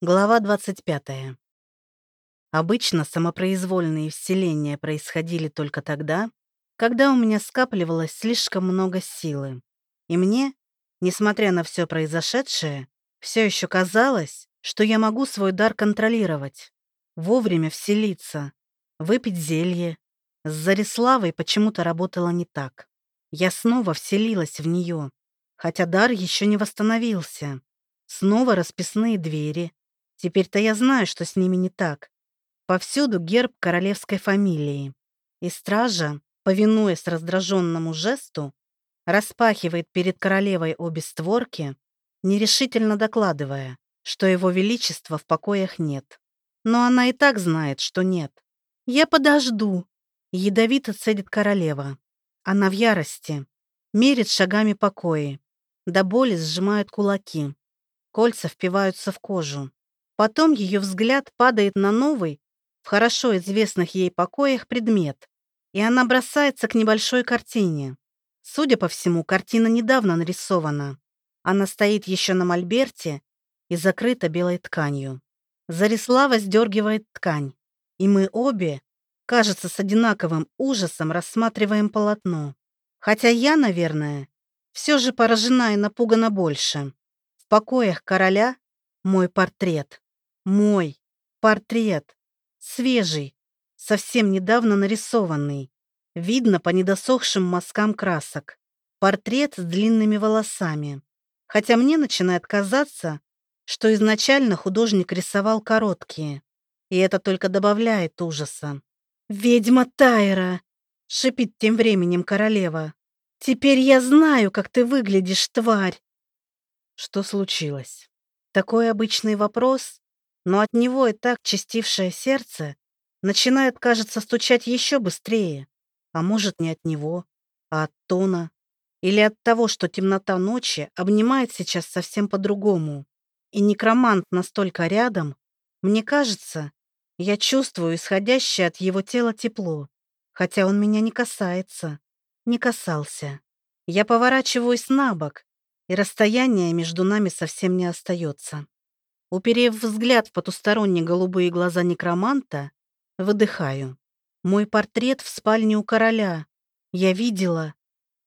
Глава 25. Обычно самопроизвольные вселения происходили только тогда, когда у меня скапливалось слишком много силы. И мне, несмотря на все произошедшее, все еще казалось, что я могу свой дар контролировать, вовремя вселиться, выпить зелье. С Зариславой почему-то работало не так. Я снова вселилась в нее, хотя дар еще не восстановился. Снова расписные двери, Теперь-то я знаю, что с ними не так. Повсюду герб королевской фамилии. И стража, повинуясь раздраженному жесту, распахивает перед королевой обе створки, нерешительно докладывая, что его величества в покоях нет. Но она и так знает, что нет. «Я подожду», — ядовито цедит королева. Она в ярости, мерит шагами покои, до боли сжимает кулаки. Кольца впиваются в кожу. Потом ее взгляд падает на новый, в хорошо известных ей покоях предмет, и она бросается к небольшой картине. Судя по всему, картина недавно нарисована. Она стоит еще на мольберте и закрыта белой тканью. Зарислава сдергивает ткань, и мы обе, кажется, с одинаковым ужасом рассматриваем полотно. Хотя я, наверное, все же поражена и напугана больше. В покоях короля мой портрет. Мой портрет. Свежий, совсем недавно нарисованный. Видно по недосохшим мазкам красок. Портрет с длинными волосами. Хотя мне начинает казаться, что изначально художник рисовал короткие. И это только добавляет ужаса. «Ведьма Тайра!» — шипит тем временем королева. «Теперь я знаю, как ты выглядишь, тварь!» Что случилось? Такой обычный вопрос, но от него и так частившее сердце начинает, кажется, стучать еще быстрее. А может, не от него, а от тона. Или от того, что темнота ночи обнимает сейчас совсем по-другому. И некромант настолько рядом, мне кажется, я чувствую исходящее от его тела тепло, хотя он меня не касается, не касался. Я поворачиваюсь на бок, и расстояние между нами совсем не остается. Уперев взгляд в потусторонние голубые глаза некроманта, выдыхаю. Мой портрет в спальне у короля. Я видела.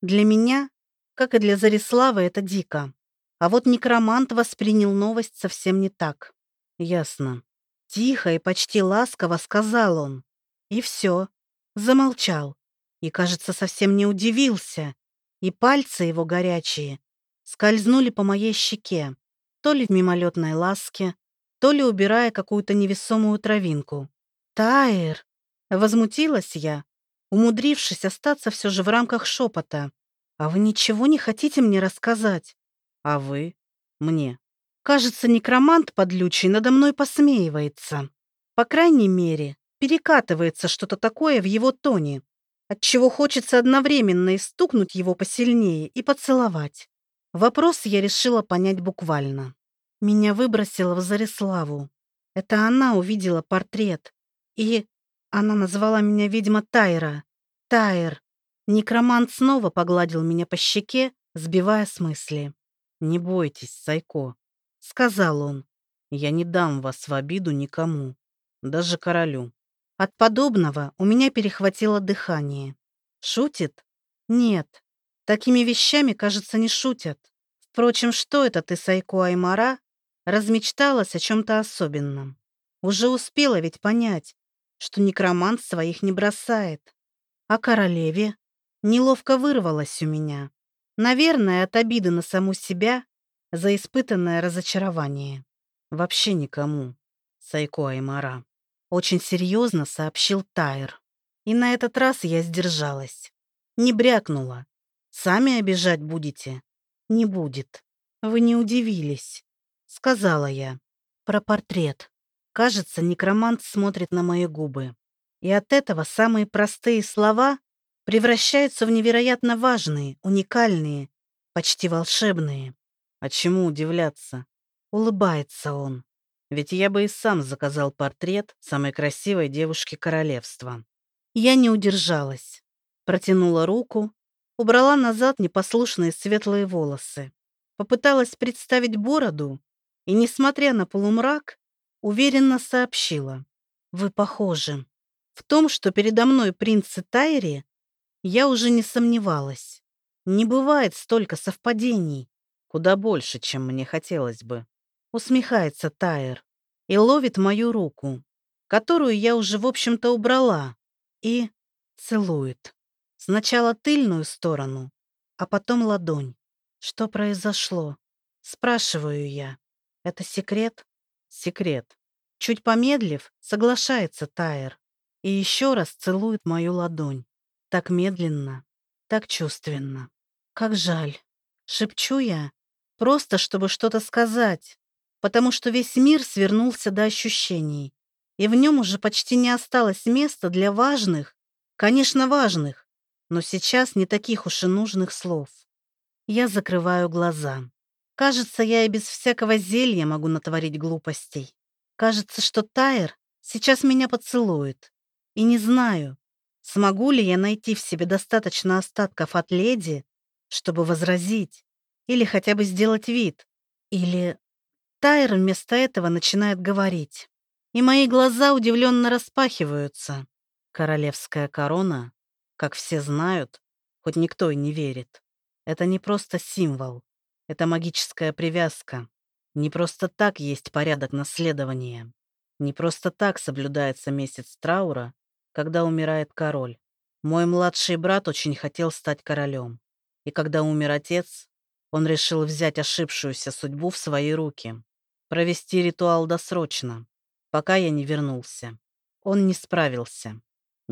Для меня, как и для Зариславы, это дико. А вот некромант воспринял новость совсем не так. Ясно. Тихо и почти ласково сказал он. И все. Замолчал. И, кажется, совсем не удивился. И пальцы его горячие скользнули по моей щеке то ли в мимолетной ласке, то ли убирая какую-то невесомую травинку. «Тайр!» — возмутилась я, умудрившись остаться все же в рамках шепота. «А вы ничего не хотите мне рассказать?» «А вы?» «Мне». Кажется, некромант подлючий надо мной посмеивается. По крайней мере, перекатывается что-то такое в его тоне, отчего хочется одновременно и стукнуть его посильнее и поцеловать. Вопрос я решила понять буквально. Меня выбросило в Зариславу. Это она увидела портрет. И она назвала меня ведьма Тайра. Тайр. Некромант снова погладил меня по щеке, сбивая с мысли. «Не бойтесь, Сайко», — сказал он. «Я не дам вас в обиду никому, даже королю». От подобного у меня перехватило дыхание. Шутит? Нет, Такими вещами, кажется, не шутят. Впрочем, что это ты, Сайко Аймара, размечталась о чем-то особенном? Уже успела ведь понять, что некромант своих не бросает. А королеве неловко вырвалась у меня. Наверное, от обиды на саму себя за испытанное разочарование. Вообще никому, Сайко Аймара. Очень серьезно сообщил Тайр. И на этот раз я сдержалась. Не брякнула, Сами обижать будете? Не будет. Вы не удивились, сказала я. Про портрет. Кажется, некромант смотрит на мои губы. И от этого самые простые слова превращаются в невероятно важные, уникальные, почти волшебные. А чему удивляться? Улыбается он. Ведь я бы и сам заказал портрет самой красивой девушки королевства. Я не удержалась. Протянула руку убрала назад непослушные светлые волосы. Попыталась представить бороду, и, несмотря на полумрак, уверенно сообщила. «Вы похожи. В том, что передо мной принц Тайри, я уже не сомневалась. Не бывает столько совпадений. Куда больше, чем мне хотелось бы. Усмехается Тайр и ловит мою руку, которую я уже, в общем-то, убрала, и целует. Сначала тыльную сторону, а потом ладонь. Что произошло? Спрашиваю я. Это секрет? Секрет. Чуть помедлив, соглашается Тайер и еще раз целует мою ладонь. Так медленно, так чувственно. Как жаль. Шепчу я, просто чтобы что-то сказать, потому что весь мир свернулся до ощущений, и в нем уже почти не осталось места для важных, конечно, важных, но сейчас не таких уж и нужных слов. Я закрываю глаза. Кажется, я и без всякого зелья могу натворить глупостей. Кажется, что Тайер сейчас меня поцелует. И не знаю, смогу ли я найти в себе достаточно остатков от леди, чтобы возразить, или хотя бы сделать вид, или... Тайр вместо этого начинает говорить, и мои глаза удивленно распахиваются. Королевская корона, как все знают, хоть никто и не верит, это не просто символ, это магическая привязка. Не просто так есть порядок наследования. Не просто так соблюдается месяц траура когда умирает король. Мой младший брат очень хотел стать королем. И когда умер отец, он решил взять ошибшуюся судьбу в свои руки, провести ритуал досрочно, пока я не вернулся. Он не справился.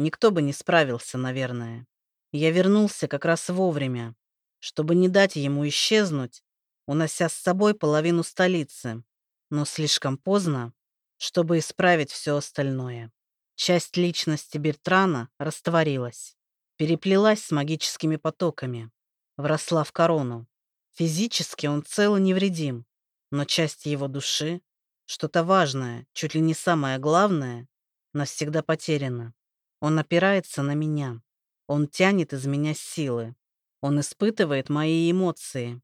Никто бы не справился, наверное. Я вернулся как раз вовремя, чтобы не дать ему исчезнуть, унося с собой половину столицы, но слишком поздно, чтобы исправить все остальное. Часть личности Бертрана растворилась, переплелась с магическими потоками, вросла в корону. Физически он цел и невредим, но часть его души, что-то важное, чуть ли не самое главное, навсегда потеряна. Он опирается на меня. Он тянет из меня силы. Он испытывает мои эмоции.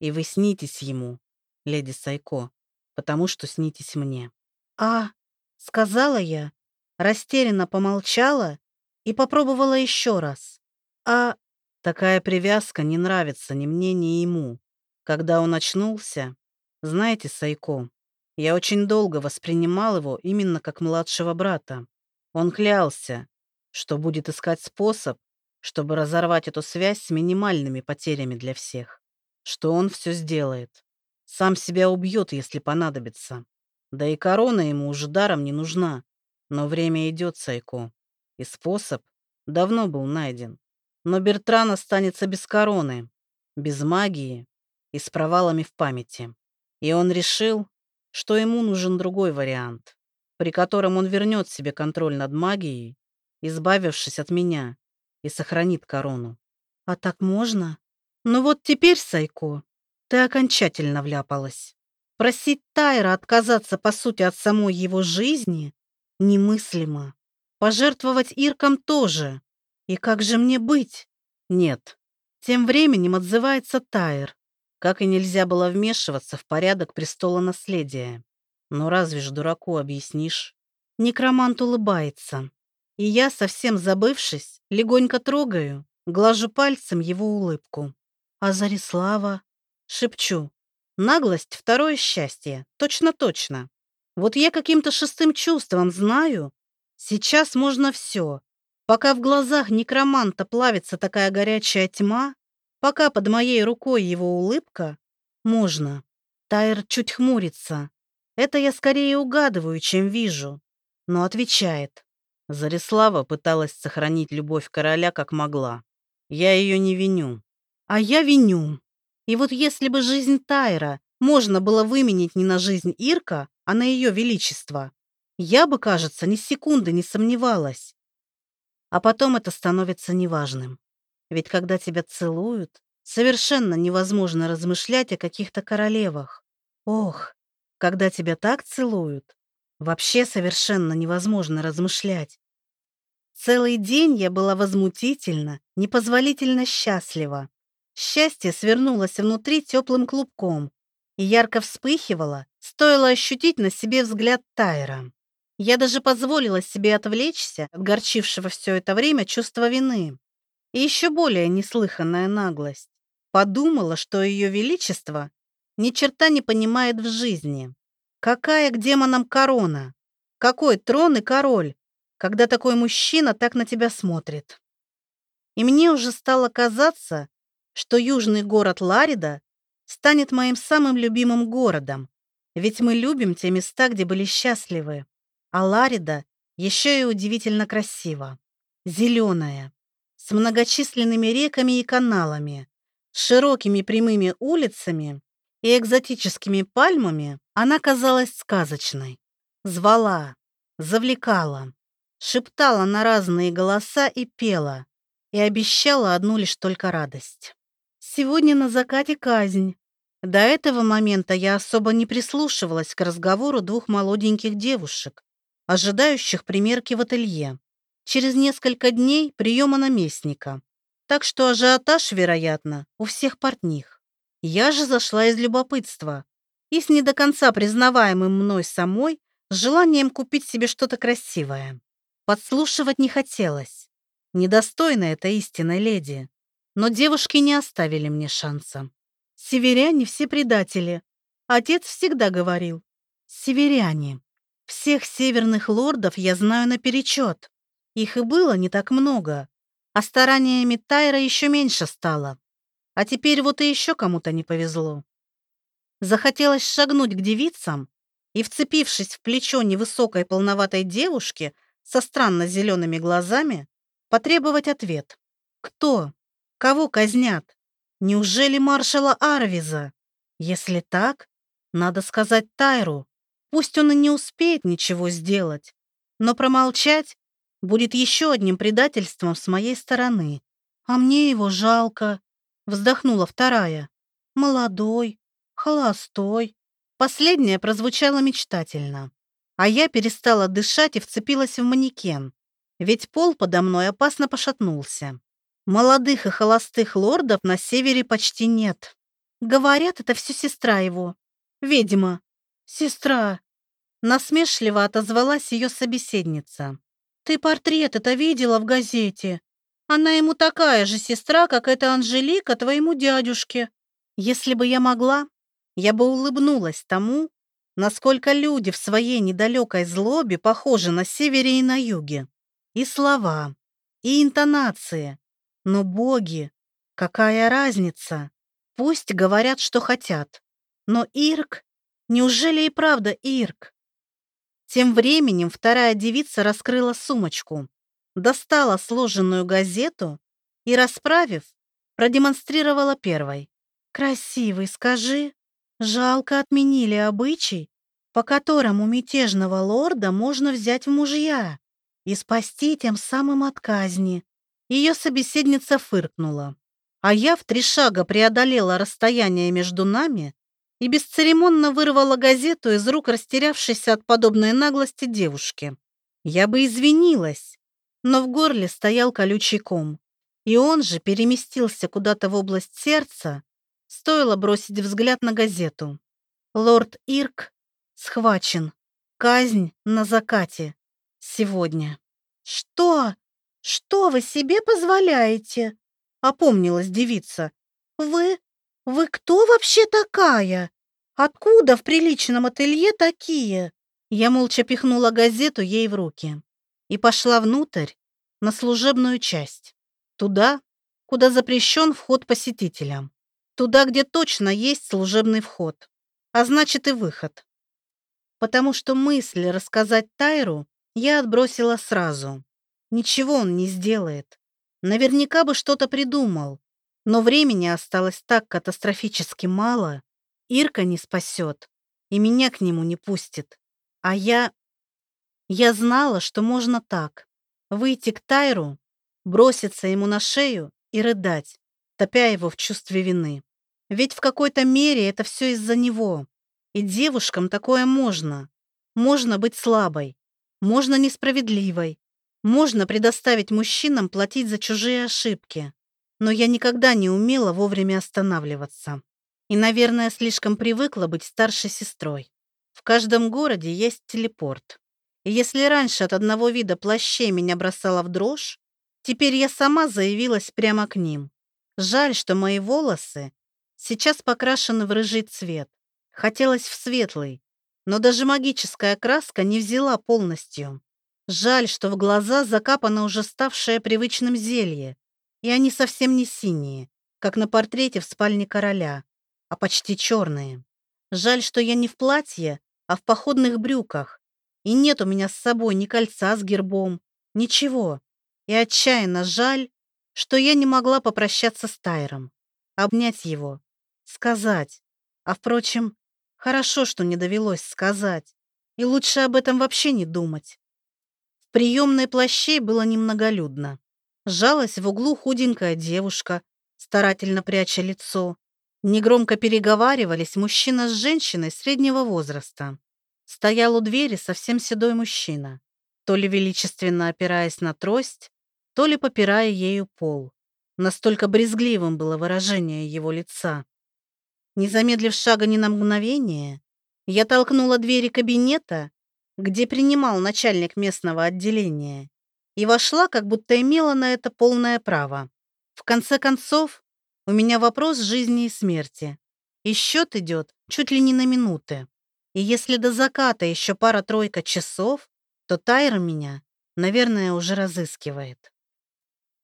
И вы снитесь ему, леди Сайко, потому что снитесь мне. «А!» — сказала я, растерянно помолчала и попробовала еще раз. А такая привязка не нравится ни мне, ни ему. Когда он очнулся, знаете, Сайко, я очень долго воспринимал его именно как младшего брата. Он клялся, что будет искать способ, чтобы разорвать эту связь с минимальными потерями для всех. Что он все сделает. Сам себя убьет, если понадобится. Да и корона ему уже даром не нужна. Но время идет, Сайко, и способ давно был найден. Но Бертран останется без короны, без магии и с провалами в памяти. И он решил, что ему нужен другой вариант, при котором он вернет себе контроль над магией, избавившись от меня, и сохранит корону. А так можно? Ну вот теперь, Сайко, ты окончательно вляпалась. Просить Тайра отказаться, по сути, от самой его жизни Немыслимо. Пожертвовать Иркам тоже. И как же мне быть? Нет. Тем временем отзывается Тайр. Как и нельзя было вмешиваться в порядок престола наследия. Но разве ж дураку объяснишь? Некромант улыбается. И я, совсем забывшись, легонько трогаю, глажу пальцем его улыбку. А Зарислава? Шепчу. Наглость — второе счастье. Точно-точно. Вот я каким-то шестым чувством знаю, сейчас можно все. Пока в глазах некроманта плавится такая горячая тьма, пока под моей рукой его улыбка, можно. Тайр чуть хмурится. Это я скорее угадываю, чем вижу. Но отвечает. Зарислава пыталась сохранить любовь короля как могла. Я ее не виню. А я виню. И вот если бы жизнь Тайра можно было выменить не на жизнь Ирка, а на ее величество. Я бы, кажется, ни секунды не сомневалась. А потом это становится неважным. Ведь когда тебя целуют, совершенно невозможно размышлять о каких-то королевах. Ох, когда тебя так целуют, вообще совершенно невозможно размышлять. Целый день я была возмутительно, непозволительно счастлива. Счастье свернулось внутри теплым клубком и ярко вспыхивало, Стоило ощутить на себе взгляд Тайра. Я даже позволила себе отвлечься от горчившего все это время чувства вины. И еще более неслыханная наглость. Подумала, что ее величество ни черта не понимает в жизни. Какая к демонам корона? Какой трон и король, когда такой мужчина так на тебя смотрит? И мне уже стало казаться, что южный город Ларида станет моим самым любимым городом, ведь мы любим те места, где были счастливы. А Ларида еще и удивительно красиво. Зеленая, с многочисленными реками и каналами, широкими прямыми улицами и экзотическими пальмами, она казалась сказочной. Звала, завлекала, шептала на разные голоса и пела, и обещала одну лишь только радость. Сегодня на закате казнь. До этого момента я особо не прислушивалась к разговору двух молоденьких девушек, ожидающих примерки в ателье. Через несколько дней приема наместника. Так что ажиотаж, вероятно, у всех портних. Я же зашла из любопытства и с не до конца признаваемым мной самой с желанием купить себе что-то красивое. Подслушивать не хотелось. Недостойна эта истинной леди. Но девушки не оставили мне шанса. Северяне все предатели. Отец всегда говорил. Северяне. Всех северных лордов я знаю наперечет. Их и было не так много. А стараниями Тайра еще меньше стало. А теперь вот и еще кому-то не повезло. Захотелось шагнуть к девицам и, вцепившись в плечо невысокой полноватой девушки со странно зелеными глазами, потребовать ответ. Кто? Кого казнят? Неужели маршала Арвиза? Если так, надо сказать Тайру. Пусть он и не успеет ничего сделать, но промолчать будет еще одним предательством с моей стороны. А мне его жалко, вздохнула вторая. Молодой, холостой. Последняя прозвучала мечтательно. А я перестала дышать и вцепилась в манекен, ведь пол подо мной опасно пошатнулся. Молодых и холостых лордов на севере почти нет. Говорят, это все сестра его. Ведьма. «Сестра!» Насмешливо отозвалась ее собеседница. «Ты портрет это видела в газете? Она ему такая же сестра, как эта Анжелика твоему дядюшке. Если бы я могла, я бы улыбнулась тому, насколько люди в своей недалекой злобе похожи на севере и на юге. И слова, и интонации. Но боги, какая разница? Пусть говорят, что хотят. Но Ирк Неужели и правда Ирк? Тем временем вторая девица раскрыла сумочку, достала сложенную газету и, расправив, продемонстрировала первой. «Красивый, скажи. Жалко отменили обычай, по которому мятежного лорда можно взять в мужья и спасти тем самым от казни». Ее собеседница фыркнула, а я в три шага преодолела расстояние между нами и бесцеремонно вырвала газету из рук растерявшейся от подобной наглости девушки. Я бы извинилась, но в горле стоял колючий ком, и он же переместился куда-то в область сердца, стоило бросить взгляд на газету. Лорд Ирк схвачен. Казнь на закате. Сегодня. «Что? Что вы себе позволяете?» — опомнилась девица. «Вы «Вы кто вообще такая? Откуда в приличном ателье такие?» Я молча пихнула газету ей в руки и пошла внутрь, на служебную часть. Туда, куда запрещен вход посетителям. Туда, где точно есть служебный вход, а значит и выход. Потому что мысль рассказать Тайру я отбросила сразу. Ничего он не сделает. Наверняка бы что-то придумал, но времени осталось так катастрофически мало. Ирка не спасет, и меня к нему не пустит. А я... Я знала, что можно так. Выйти к Тайру, броситься ему на шею и рыдать, топя его в чувстве вины. Ведь в какой-то мере это все из-за него. И девушкам такое можно. Можно быть слабой, можно несправедливой, можно предоставить мужчинам платить за чужие ошибки но я никогда не умела вовремя останавливаться. И, наверное, слишком привыкла быть старшей сестрой. В каждом городе есть телепорт. Если раньше от одного вида плащей меня бросало в дрожь, теперь я сама заявилась прямо к ним. Жаль, что мои волосы сейчас покрашены в рыжий цвет. Хотелось в светлый, но даже магическая краска не взяла полностью. Жаль, что в глаза закапано уже ставшее привычным зелье, и они совсем не синие, как на портрете в спальне короля, а почти черные. Жаль, что я не в платье, а в походных брюках, и нет у меня с собой ни кольца с гербом, ничего. И отчаянно жаль, что я не могла попрощаться с Тайром, обнять его, сказать. А впрочем, хорошо, что не довелось сказать, и лучше об этом вообще не думать. В приемной плащей было немноголюдно. Жалась в углу худенькая девушка, старательно пряча лицо. Негромко переговаривались мужчина с женщиной среднего возраста. Стоял у двери совсем седой мужчина, то ли величественно опираясь на трость, то ли попирая ею пол. Настолько брезгливым было выражение его лица. Не замедлив шага ни на мгновение, я толкнула двери кабинета, где принимал начальник местного отделения, и вошла, как будто имела на это полное право. В конце концов, у меня вопрос жизни и смерти, и счет идет чуть ли не на минуты. И если до заката еще пара-тройка часов, то Тайр меня, наверное, уже разыскивает.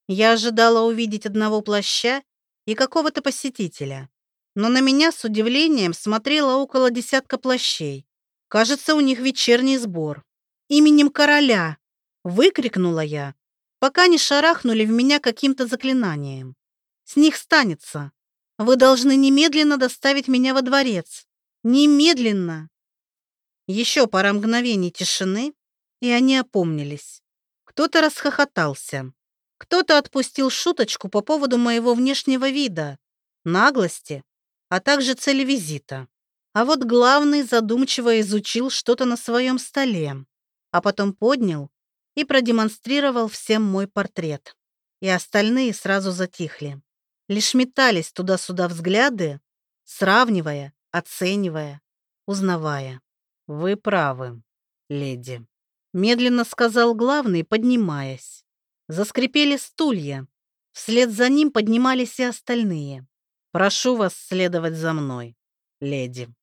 Я ожидала увидеть одного плаща и какого-то посетителя, но на меня с удивлением смотрело около десятка плащей. Кажется, у них вечерний сбор. «Именем короля!» — выкрикнула я, пока не шарахнули в меня каким-то заклинанием. «С них станется. Вы должны немедленно доставить меня во дворец. Немедленно!» Еще пара мгновений тишины, и они опомнились. Кто-то расхохотался. Кто-то отпустил шуточку по поводу моего внешнего вида, наглости, а также цели визита. А вот главный задумчиво изучил что-то на своем столе, а потом поднял и продемонстрировал всем мой портрет. И остальные сразу затихли. Лишь метались туда-сюда взгляды, сравнивая, оценивая, узнавая. «Вы правы, леди», — медленно сказал главный, поднимаясь. Заскрипели стулья. Вслед за ним поднимались и остальные. «Прошу вас следовать за мной, леди».